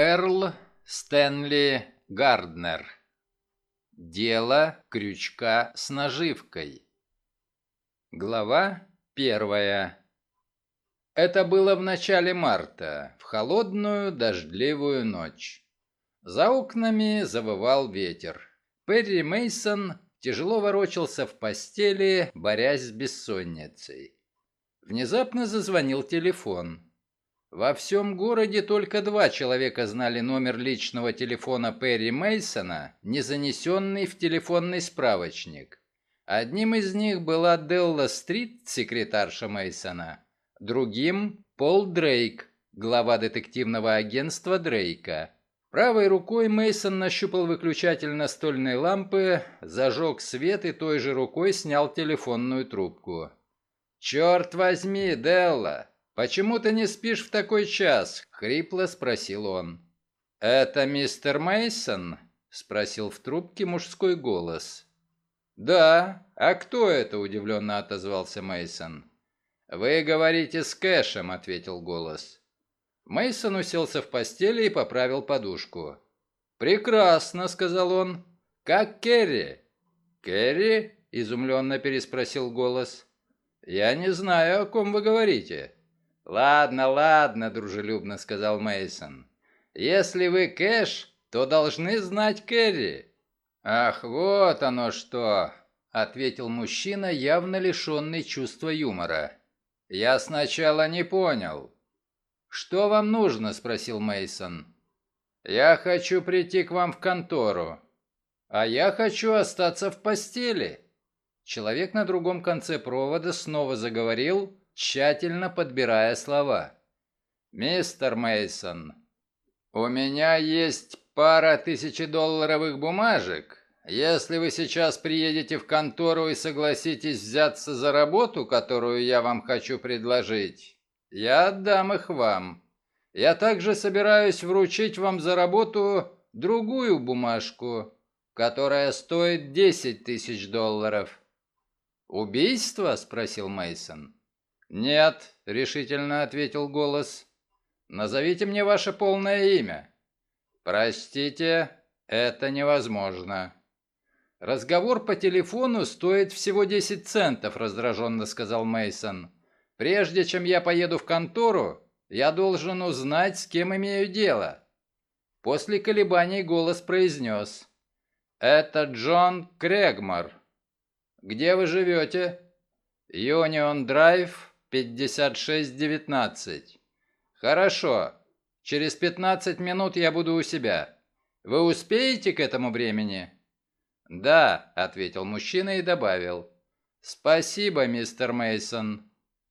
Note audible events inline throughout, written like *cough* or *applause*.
Эрл Стэнли Гарднер. Дело крючка с наживкой. Глава первая. Это было в начале марта, в холодную дождливую ночь. За окнами завывал ветер. Перри Мейсон тяжело ворочался в постели, борясь с бессонницей. Внезапно зазвонил телефон. Во всем городе только два человека знали номер личного телефона Перри Мейсона, не занесенный в телефонный справочник. Одним из них была Делла Стрит, секретарша Мейсона, другим – Пол Дрейк, глава детективного агентства Дрейка. Правой рукой Мейсон нащупал выключатель настольной лампы, зажег свет и той же рукой снял телефонную трубку. «Черт возьми, Делла! Почему ты не спишь в такой час?» — хрипло спросил он. «Это мистер Мейсон? спросил в трубке мужской голос. «Да. А кто это?» — удивленно отозвался Мейсон. «Вы говорите с Кэшем», — ответил голос. Мейсон уселся в постели и поправил подушку. «Прекрасно», — сказал он. «Как Керри?» «Керри?» — изумленно переспросил голос. «Я не знаю, о ком вы говорите». «Ладно, ладно», — дружелюбно сказал Мейсон. «Если вы Кэш, то должны знать Керри». «Ах, вот оно что!» — ответил мужчина, явно лишенный чувства юмора. «Я сначала не понял. «Что вам нужно?» – спросил Мейсон. «Я хочу прийти к вам в контору. А я хочу остаться в постели». Человек на другом конце провода снова заговорил, тщательно подбирая слова. «Мистер Мейсон, у меня есть пара тысячедолларовых бумажек. Если вы сейчас приедете в контору и согласитесь взяться за работу, которую я вам хочу предложить, я отдам их вам. Я также собираюсь вручить вам за работу другую бумажку, которая стоит 10 тысяч долларов. «Убийство?» – спросил Мейсон. «Нет», – решительно ответил голос. «Назовите мне ваше полное имя». «Простите, это невозможно». «Разговор по телефону стоит всего 10 центов», – раздраженно сказал Мейсон. Прежде чем я поеду в контору, я должен узнать, с кем имею дело». После колебаний голос произнес. «Это Джон Крегмор. Где вы живете?» «Юнион Драйв, 5619». «Хорошо. Через 15 минут я буду у себя. Вы успеете к этому времени?» «Да», — ответил мужчина и добавил. «Спасибо, мистер Мейсон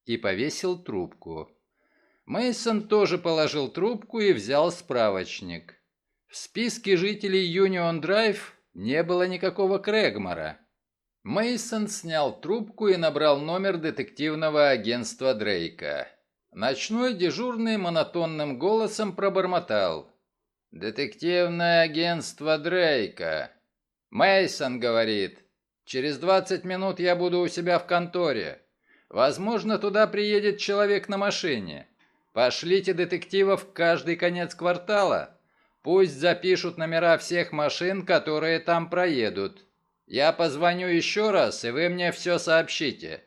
и повесил трубку. Мейсон тоже положил трубку и взял справочник. В списке жителей Юнион Драйв не было никакого Крэгмора. Мейсон снял трубку и набрал номер детективного агентства Дрейка. Ночной дежурный монотонным голосом пробормотал. «Детективное агентство Дрейка». Мейсон говорит. «Через двадцать минут я буду у себя в конторе. Возможно, туда приедет человек на машине. Пошлите детективов в каждый конец квартала. Пусть запишут номера всех машин, которые там проедут. Я позвоню еще раз, и вы мне все сообщите.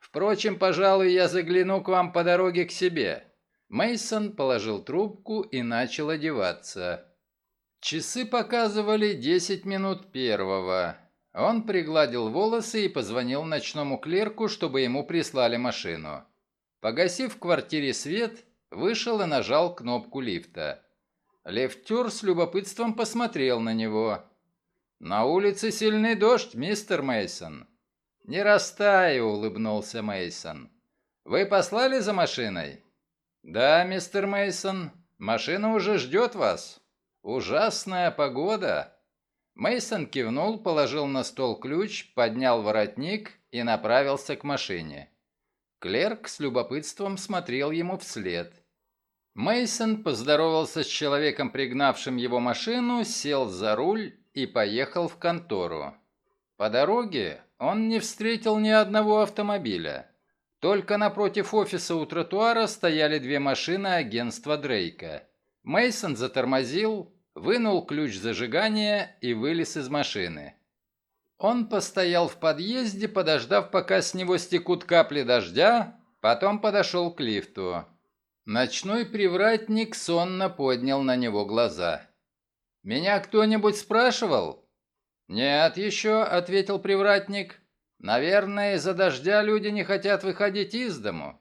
Впрочем, пожалуй, я загляну к вам по дороге к себе». Мейсон положил трубку и начал одеваться. Часы показывали 10 минут первого. Он пригладил волосы и позвонил ночному клерку, чтобы ему прислали машину. Погасив в квартире свет, вышел и нажал кнопку лифта. Лифтер с любопытством посмотрел на него. «На улице сильный дождь, мистер Мейсон. «Не растаю», — улыбнулся Мейсон. «Вы послали за машиной?» «Да, мистер Мейсон. Машина уже ждет вас. Ужасная погода». Мейсон кивнул, положил на стол ключ, поднял воротник и направился к машине. Клерк с любопытством смотрел ему вслед. Мейсон поздоровался с человеком, пригнавшим его машину, сел за руль и поехал в контору. По дороге он не встретил ни одного автомобиля. Только напротив офиса у тротуара стояли две машины агентства Дрейка. Мейсон затормозил, вынул ключ зажигания и вылез из машины. Он постоял в подъезде, подождав, пока с него стекут капли дождя, потом подошел к лифту. Ночной привратник сонно поднял на него глаза. «Меня кто-нибудь спрашивал?» «Нет еще», — ответил привратник. «Наверное, из-за дождя люди не хотят выходить из дому».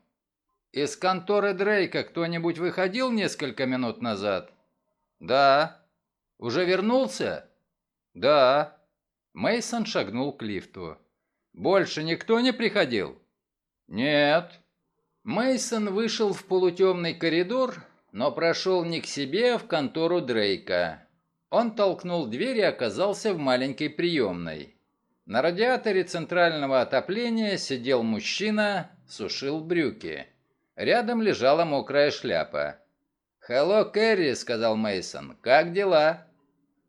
«Из конторы Дрейка кто-нибудь выходил несколько минут назад?» «Да». «Уже вернулся?» «Да». Мейсон шагнул к лифту. «Больше никто не приходил?» «Нет». Мейсон вышел в полутемный коридор, но прошел не к себе, а в контору Дрейка. Он толкнул дверь и оказался в маленькой приемной. На радиаторе центрального отопления сидел мужчина, сушил брюки. Рядом лежала мокрая шляпа. «Хелло, Кэрри», — сказал Мейсон. «Как дела?»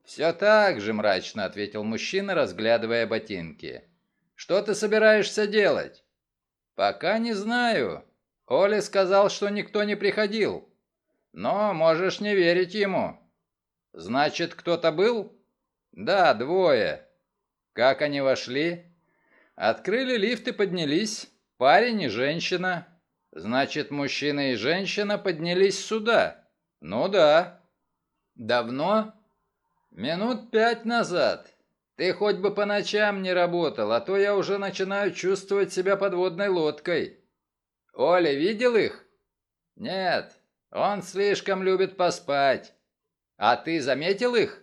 «Все так же», — мрачно ответил мужчина, разглядывая ботинки. «Что ты собираешься делать?» «Пока не знаю. Оля сказал, что никто не приходил. Но можешь не верить ему». «Значит, кто-то был?» «Да, двое». «Как они вошли?» «Открыли лифт и поднялись. Парень и женщина». «Значит, мужчина и женщина поднялись сюда?» «Ну да». «Давно?» «Минут пять назад. Ты хоть бы по ночам не работал, а то я уже начинаю чувствовать себя подводной лодкой». «Оля видел их?» «Нет, он слишком любит поспать. А ты заметил их?»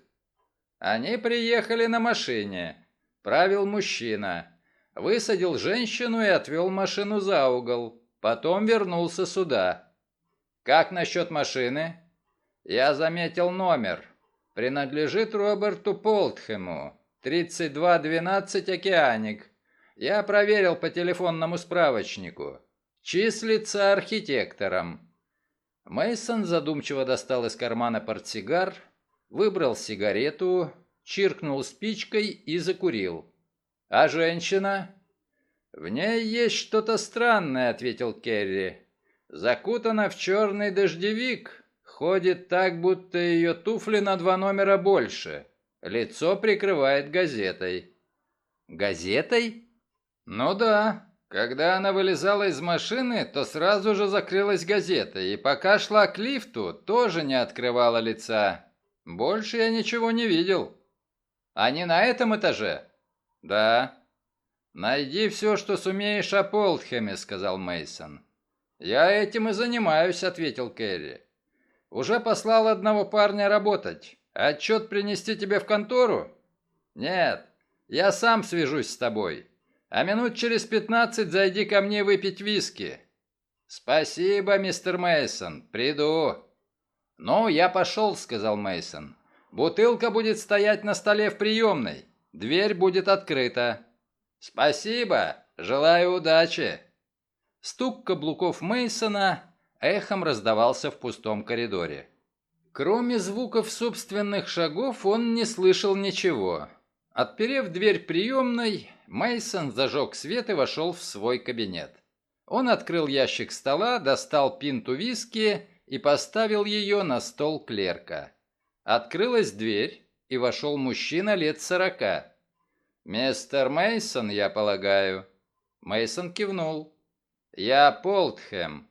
«Они приехали на машине. Правил мужчина. Высадил женщину и отвел машину за угол. Потом вернулся сюда. Как насчет машины?» «Я заметил номер принадлежит Роберту Полтхему, 3212 «Океаник». Я проверил по телефонному справочнику. Числится архитектором. Мейсон задумчиво достал из кармана портсигар, выбрал сигарету, чиркнул спичкой и закурил. «А женщина?» «В ней есть что-то странное», — ответил Керри. «Закутана в черный дождевик, Ходит так, будто ее туфли на два номера больше. Лицо прикрывает газетой. Газетой? Ну да. Когда она вылезала из машины, то сразу же закрылась газетой, и пока шла к лифту, тоже не открывала лица. Больше я ничего не видел. Они на этом этаже? Да. Найди все, что сумеешь о Полтхеме, сказал Мейсон. Я этим и занимаюсь, ответил Керри. Уже послал одного парня работать. Отчет принести тебе в контору? Нет, я сам свяжусь с тобой. А минут через пятнадцать зайди ко мне выпить виски. Спасибо, мистер Мейсон. Приду. Ну, я пошел, сказал Мейсон. Бутылка будет стоять на столе в приемной. Дверь будет открыта. Спасибо. Желаю удачи. Стук каблуков Мейсона эхом раздавался в пустом коридоре. Кроме звуков собственных шагов он не слышал ничего. Отперев дверь приемной, Мейсон зажег свет и вошел в свой кабинет. Он открыл ящик стола, достал пинту виски и поставил ее на стол клерка. Открылась дверь, и вошел мужчина лет сорока. «Мистер Мейсон, я полагаю». Мейсон кивнул. «Я Полтхэм.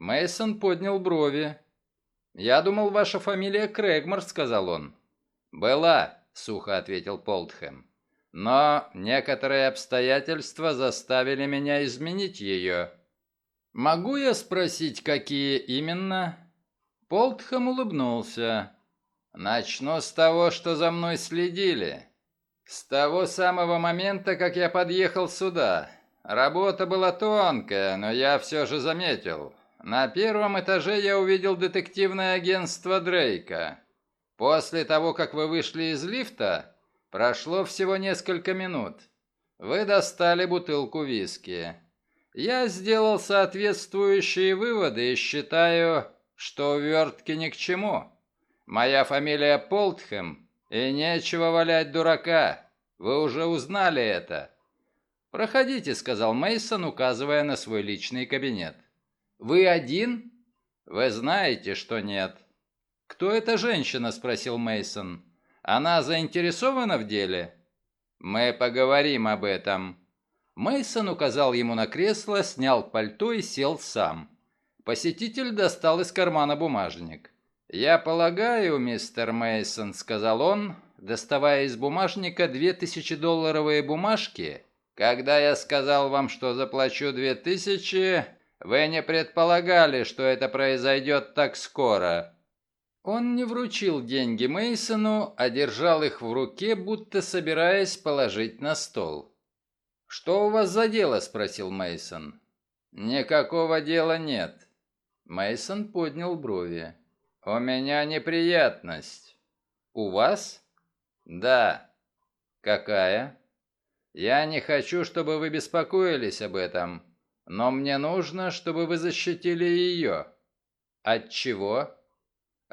Мейсон поднял брови. «Я думал, ваша фамилия Крэгмор», — сказал он. «Была», — сухо ответил Полтхэм. «Но некоторые обстоятельства заставили меня изменить ее». «Могу я спросить, какие именно?» Полтхэм улыбнулся. «Начну с того, что за мной следили. С того самого момента, как я подъехал сюда. Работа была тонкая, но я все же заметил. На первом этаже я увидел детективное агентство Дрейка. После того, как вы вышли из лифта, прошло всего несколько минут. Вы достали бутылку виски. Я сделал соответствующие выводы и считаю, что увертки ни к чему. Моя фамилия Полтхэм, и нечего валять дурака. Вы уже узнали это. Проходите, сказал Мейсон, указывая на свой личный кабинет. Вы один? Вы знаете, что нет. «Кто эта женщина?» – спросил Мейсон. «Она заинтересована в деле?» «Мы поговорим об этом». Мейсон указал ему на кресло, снял пальто и сел сам. Посетитель достал из кармана бумажник. «Я полагаю, мистер Мейсон, сказал он, доставая из бумажника две тысячи-долларовые бумажки. «Когда я сказал вам, что заплачу две тысячи, вы не предполагали, что это произойдет так скоро. Он не вручил деньги Мейсону, а держал их в руке, будто собираясь положить на стол. «Что у вас за дело?» – спросил Мейсон. «Никакого дела нет». Мейсон поднял брови. «У меня неприятность». «У вас?» «Да». «Какая?» «Я не хочу, чтобы вы беспокоились об этом, но мне нужно, чтобы вы защитили ее». «От чего?»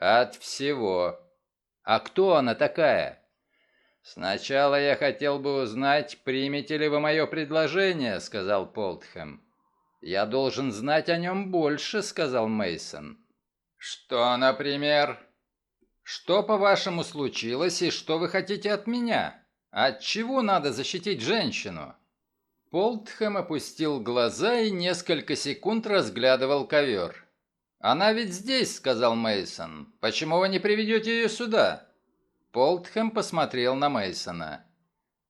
«От всего». «А кто она такая?» «Сначала я хотел бы узнать, примете ли вы мое предложение», — сказал Полтхэм. «Я должен знать о нем больше», — сказал Мейсон. «Что, например?» «Что, по-вашему, случилось и что вы хотите от меня? От чего надо защитить женщину?» Полтхэм опустил глаза и несколько секунд разглядывал ковер. «Она ведь здесь», — сказал Мейсон. «Почему вы не приведете ее сюда?» Полтхэм посмотрел на Мейсона.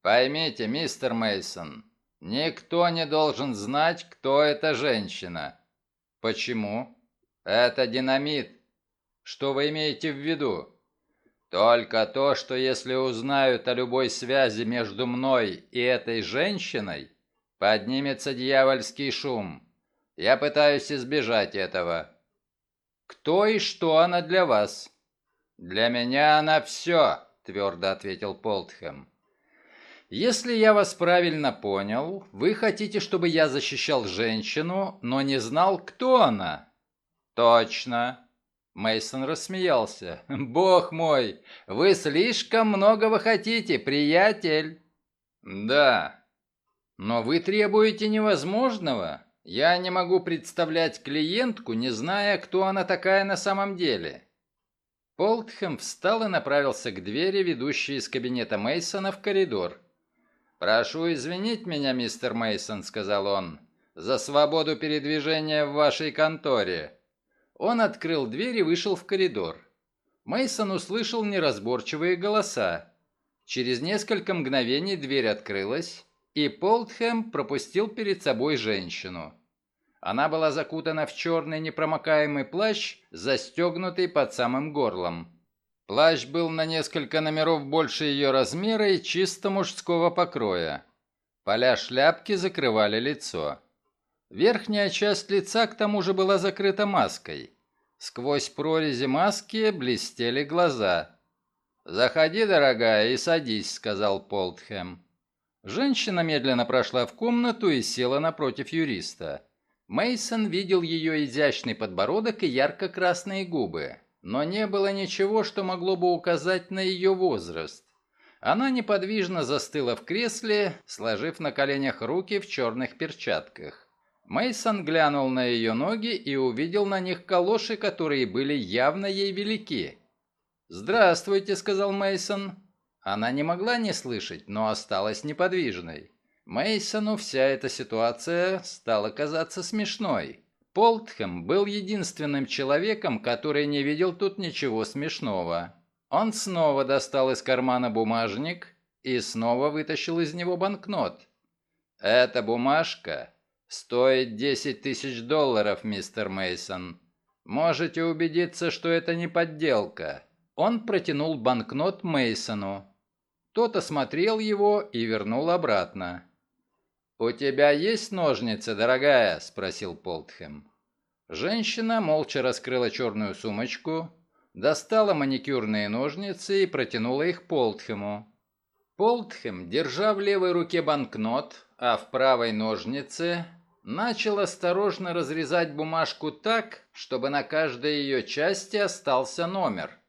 «Поймите, мистер Мейсон, никто не должен знать, кто эта женщина». «Почему?» «Это динамит. Что вы имеете в виду?» «Только то, что если узнают о любой связи между мной и этой женщиной, поднимется дьявольский шум. Я пытаюсь избежать этого». «Кто и что она для вас?» «Для меня она все», — твердо ответил Полтхэм. «Если я вас правильно понял, вы хотите, чтобы я защищал женщину, но не знал, кто она?» «Точно». Мейсон рассмеялся. *laughs* «Бог мой, вы слишком многого хотите, приятель!» «Да, но вы требуете невозможного. Я не могу представлять клиентку, не зная, кто она такая на самом деле. Полтхэм встал и направился к двери, ведущей из кабинета Мейсона в коридор. «Прошу извинить меня, мистер Мейсон, сказал он, — «за свободу передвижения в вашей конторе». Он открыл дверь и вышел в коридор. Мейсон услышал неразборчивые голоса. Через несколько мгновений дверь открылась, и Полтхэм пропустил перед собой женщину. Она была закутана в черный непромокаемый плащ, застегнутый под самым горлом. Плащ был на несколько номеров больше ее размера и чисто мужского покроя. Поля шляпки закрывали лицо. Верхняя часть лица к тому же была закрыта маской. Сквозь прорези маски блестели глаза. «Заходи, дорогая, и садись», — сказал Полтхэм. Женщина медленно прошла в комнату и села напротив юриста. Мейсон видел ее изящный подбородок и ярко-красные губы, но не было ничего, что могло бы указать на ее возраст. Она неподвижно застыла в кресле, сложив на коленях руки в черных перчатках. Мейсон глянул на ее ноги и увидел на них калоши, которые были явно ей велики. «Здравствуйте», — сказал Мейсон. Она не могла не слышать, но осталась неподвижной. Мейсону вся эта ситуация стала казаться смешной. Полтхэм был единственным человеком, который не видел тут ничего смешного. Он снова достал из кармана бумажник и снова вытащил из него банкнот. «Эта бумажка стоит 10 тысяч долларов, мистер Мейсон. Можете убедиться, что это не подделка». Он протянул банкнот Мейсону. Тот осмотрел его и вернул обратно. «У тебя есть ножницы, дорогая?» – спросил Полтхэм. Женщина молча раскрыла черную сумочку, достала маникюрные ножницы и протянула их Полтхему. Полтхем, держа в левой руке банкнот, а в правой ножнице, начал осторожно разрезать бумажку так, чтобы на каждой ее части остался номер.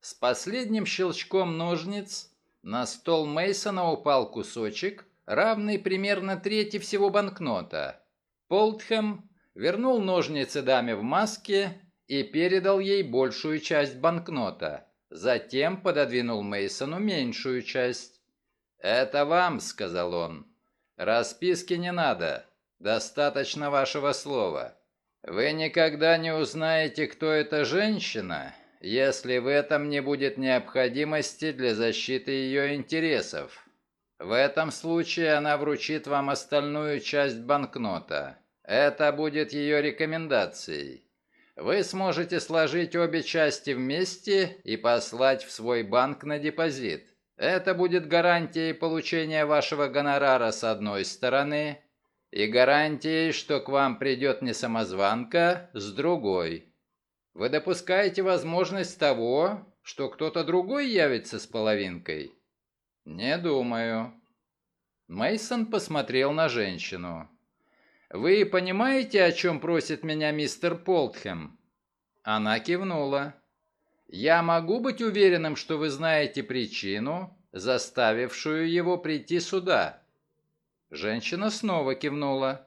С последним щелчком ножниц на стол Мейсона упал кусочек, равный примерно трети всего банкнота. Полтхэм вернул ножницы даме в маске и передал ей большую часть банкнота. Затем пододвинул Мейсону меньшую часть. «Это вам», — сказал он. «Расписки не надо. Достаточно вашего слова. Вы никогда не узнаете, кто эта женщина, если в этом не будет необходимости для защиты ее интересов. В этом случае она вручит вам остальную часть банкнота. Это будет ее рекомендацией. Вы сможете сложить обе части вместе и послать в свой банк на депозит. Это будет гарантией получения вашего гонорара с одной стороны и гарантией, что к вам придет не самозванка, с другой. Вы допускаете возможность того, что кто-то другой явится с половинкой? Не думаю. Мейсон посмотрел на женщину. «Вы понимаете, о чем просит меня мистер Полтхэм?» Она кивнула. «Я могу быть уверенным, что вы знаете причину, заставившую его прийти сюда?» Женщина снова кивнула.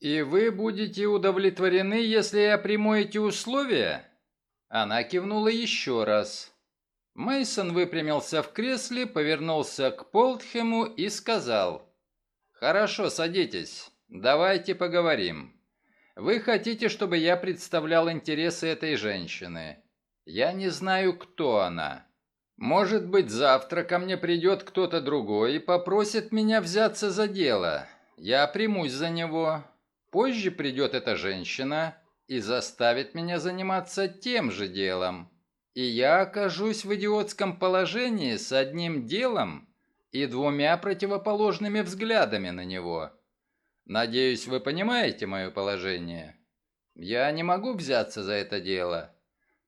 «И вы будете удовлетворены, если я приму эти условия?» Она кивнула еще раз. Мейсон выпрямился в кресле, повернулся к Полтхему и сказал. «Хорошо, садитесь. Давайте поговорим. Вы хотите, чтобы я представлял интересы этой женщины. Я не знаю, кто она. Может быть, завтра ко мне придет кто-то другой и попросит меня взяться за дело. Я примусь за него. Позже придет эта женщина и заставит меня заниматься тем же делом. И я окажусь в идиотском положении с одним делом и двумя противоположными взглядами на него. Надеюсь, вы понимаете мое положение. Я не могу взяться за это дело.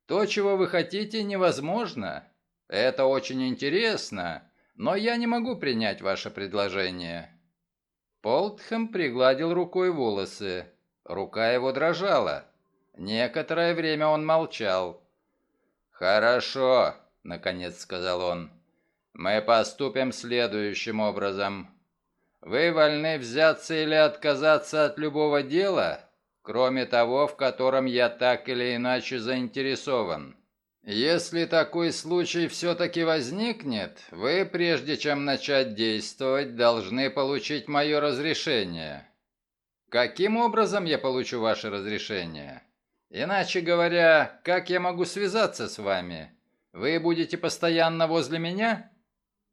То, чего вы хотите, невозможно. Это очень интересно, но я не могу принять ваше предложение». Полтхэм пригладил рукой волосы. Рука его дрожала. Некоторое время он молчал. «Хорошо», — наконец сказал он. «Мы поступим следующим образом. Вы вольны взяться или отказаться от любого дела, кроме того, в котором я так или иначе заинтересован. Если такой случай все-таки возникнет, вы, прежде чем начать действовать, должны получить мое разрешение. Каким образом я получу ваше разрешение? Иначе говоря, как я могу связаться с вами? Вы будете постоянно возле меня?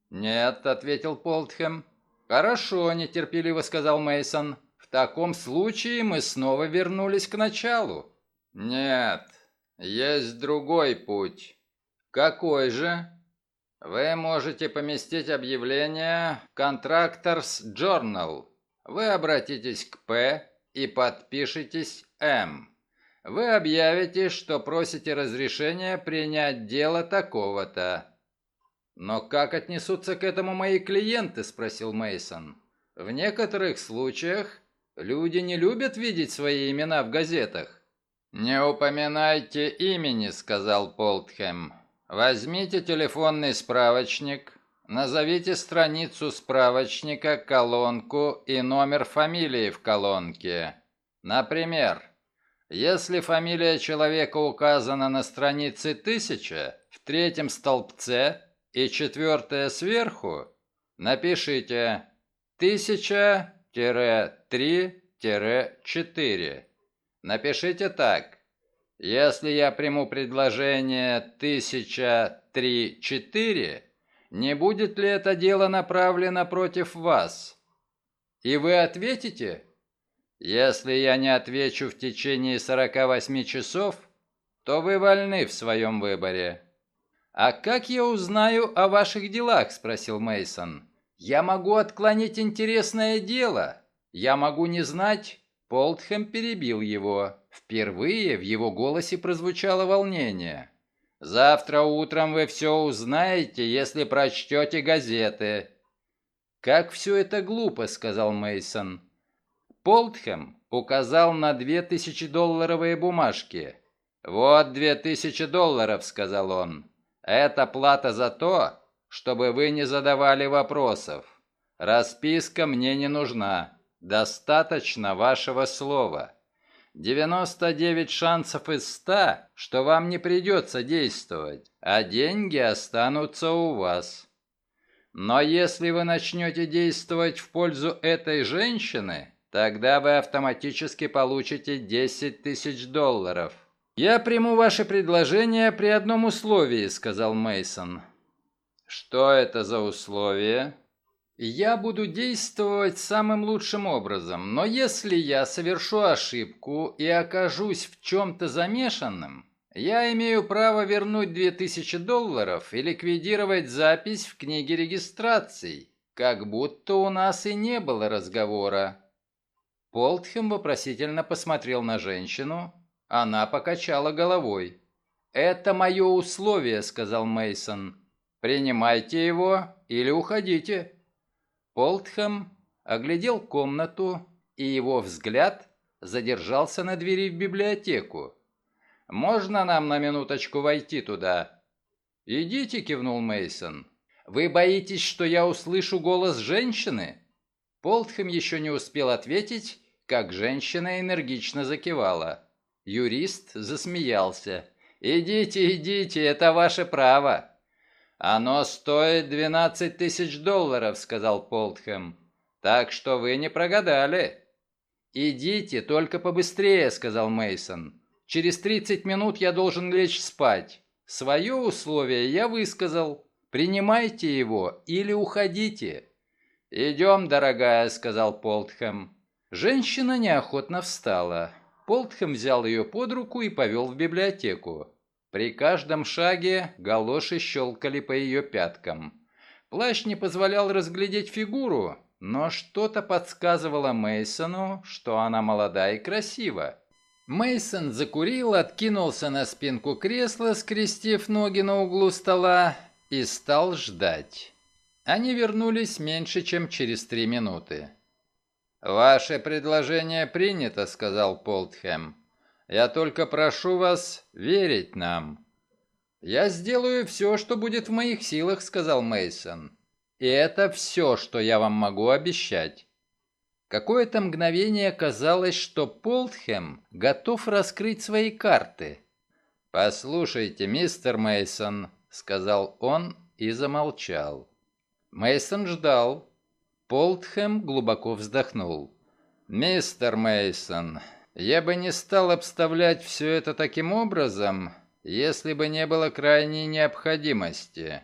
Нет, ответил Полтхэм. «Хорошо», — нетерпеливо сказал Мейсон. «В таком случае мы снова вернулись к началу». «Нет, есть другой путь». «Какой же?» «Вы можете поместить объявление «Contractors Journal». Вы обратитесь к П и подпишитесь М. Вы объявите, что просите разрешения принять дело такого-то. «Но как отнесутся к этому мои клиенты?» – спросил Мейсон. «В некоторых случаях люди не любят видеть свои имена в газетах». «Не упоминайте имени», – сказал Полтхэм. «Возьмите телефонный справочник, назовите страницу справочника, колонку и номер фамилии в колонке. Например, если фамилия человека указана на странице 1000, в третьем столбце – и четвертое сверху напишите 1000-3-4. Напишите так. Если я приму предложение 1003-4, не будет ли это дело направлено против вас? И вы ответите? Если я не отвечу в течение 48 часов, то вы вольны в своем выборе. «А как я узнаю о ваших делах?» – спросил Мейсон. «Я могу отклонить интересное дело. Я могу не знать...» Полтхэм перебил его. Впервые в его голосе прозвучало волнение. «Завтра утром вы все узнаете, если прочтете газеты». «Как все это глупо», — сказал Мейсон. Полтхэм указал на две тысячи долларовые бумажки. «Вот две тысячи долларов», — сказал он. Это плата за то, чтобы вы не задавали вопросов. Расписка мне не нужна. Достаточно вашего слова. 99 шансов из 100, что вам не придется действовать, а деньги останутся у вас. Но если вы начнете действовать в пользу этой женщины, тогда вы автоматически получите 10 тысяч долларов. «Я приму ваше предложение при одном условии», — сказал Мейсон. «Что это за условие?» Я буду действовать самым лучшим образом, но если я совершу ошибку и окажусь в чем-то замешанным, я имею право вернуть 2000 долларов и ликвидировать запись в книге регистраций, как будто у нас и не было разговора. Полтхем вопросительно посмотрел на женщину. Она покачала головой. «Это мое условие», — сказал Мейсон. «Принимайте его или уходите». Полтхэм оглядел комнату, и его взгляд задержался на двери в библиотеку. «Можно нам на минуточку войти туда?» «Идите», — кивнул Мейсон. «Вы боитесь, что я услышу голос женщины?» Полтхэм еще не успел ответить, как женщина энергично закивала. Юрист засмеялся. «Идите, идите, это ваше право. «Оно стоит 12 тысяч долларов», — сказал Полтхэм. «Так что вы не прогадали». «Идите, только побыстрее», — сказал Мейсон. «Через 30 минут я должен лечь спать. Свое условие я высказал. Принимайте его или уходите». «Идем, дорогая», — сказал Полтхэм. Женщина неохотно встала. Полтхэм взял ее под руку и повел в библиотеку. При каждом шаге галоши щелкали по ее пяткам. Плащ не позволял разглядеть фигуру, но что-то подсказывало Мейсону, что она молода и красива. Мейсон закурил, откинулся на спинку кресла, скрестив ноги на углу стола, и стал ждать. Они вернулись меньше, чем через три минуты. «Ваше предложение принято», — сказал Полтхэм. Я только прошу вас верить нам». «Я сделаю все, что будет в моих силах», — сказал Мейсон. «И это все, что я вам могу обещать». Какое-то мгновение казалось, что Полтхэм готов раскрыть свои карты. «Послушайте, мистер Мейсон, сказал он и замолчал. Мейсон ждал. Полтхэм глубоко вздохнул. «Мистер Мейсон, я бы не стал обставлять все это таким образом, если бы не было крайней необходимости.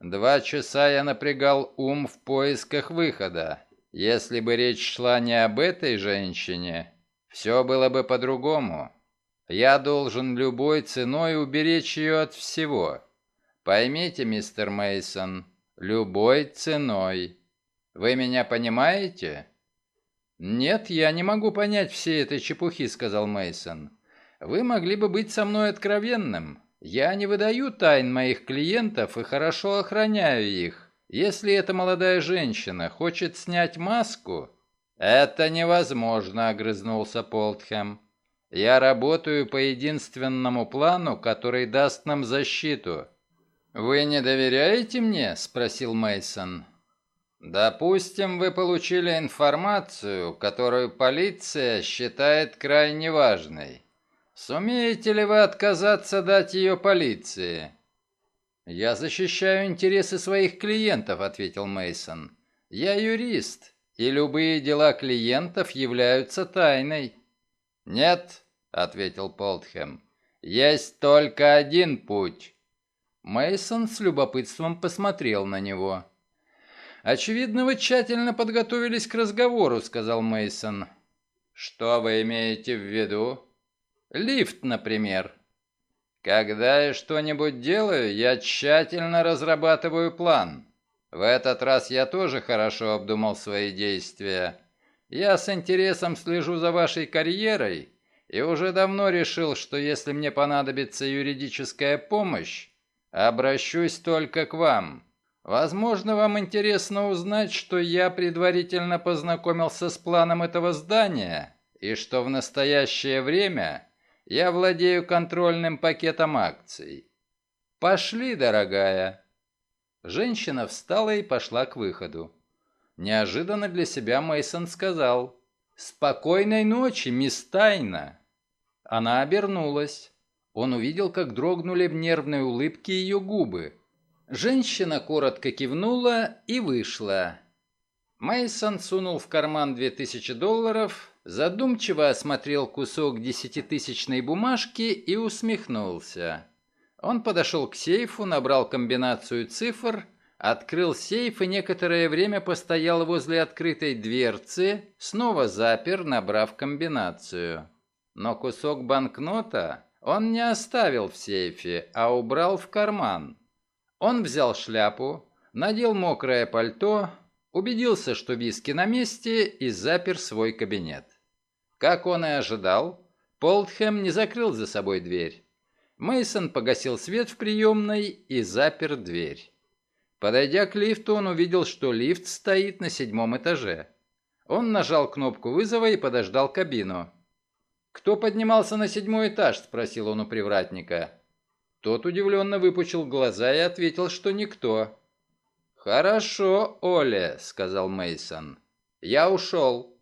Два часа я напрягал ум в поисках выхода. Если бы речь шла не об этой женщине, все было бы по-другому. Я должен любой ценой уберечь ее от всего. Поймите, мистер Мейсон, любой ценой. Вы меня понимаете? «Нет, я не могу понять всей этой чепухи», — сказал Мейсон. «Вы могли бы быть со мной откровенным. Я не выдаю тайн моих клиентов и хорошо охраняю их. Если эта молодая женщина хочет снять маску...» «Это невозможно», — огрызнулся Полтхэм. «Я работаю по единственному плану, который даст нам защиту». «Вы не доверяете мне?» — спросил Мейсон. Допустим, вы получили информацию, которую полиция считает крайне важной. Сумеете ли вы отказаться дать ее полиции? Я защищаю интересы своих клиентов, ответил Мейсон. Я юрист, и любые дела клиентов являются тайной. Нет, ответил Полтхэм. Есть только один путь. Мейсон с любопытством посмотрел на него. Очевидно, вы тщательно подготовились к разговору, сказал Мейсон. Что вы имеете в виду? Лифт, например. Когда я что-нибудь делаю, я тщательно разрабатываю план. В этот раз я тоже хорошо обдумал свои действия. Я с интересом слежу за вашей карьерой и уже давно решил, что если мне понадобится юридическая помощь, обращусь только к вам. Возможно, вам интересно узнать, что я предварительно познакомился с планом этого здания и что в настоящее время я владею контрольным пакетом акций. Пошли, дорогая. Женщина встала и пошла к выходу. Неожиданно для себя Мейсон сказал: «Спокойной ночи, мисс Тайна!» Она обернулась. Он увидел, как дрогнули в нервной улыбке ее губы. Женщина коротко кивнула и вышла. Мейсон сунул в карман две тысячи долларов, задумчиво осмотрел кусок десятитысячной бумажки и усмехнулся. Он подошел к сейфу, набрал комбинацию цифр, открыл сейф и некоторое время постоял возле открытой дверцы, снова запер, набрав комбинацию. Но кусок банкнота он не оставил в сейфе, а убрал в карман. Он взял шляпу, надел мокрое пальто, убедился, что виски на месте и запер свой кабинет. Как он и ожидал, Полтхэм не закрыл за собой дверь. Мейсон погасил свет в приемной и запер дверь. Подойдя к лифту, он увидел, что лифт стоит на седьмом этаже. Он нажал кнопку вызова и подождал кабину. «Кто поднимался на седьмой этаж?» – спросил он у привратника. Тот удивленно выпучил глаза и ответил, что никто. «Хорошо, Оля», — сказал Мейсон. «Я ушел».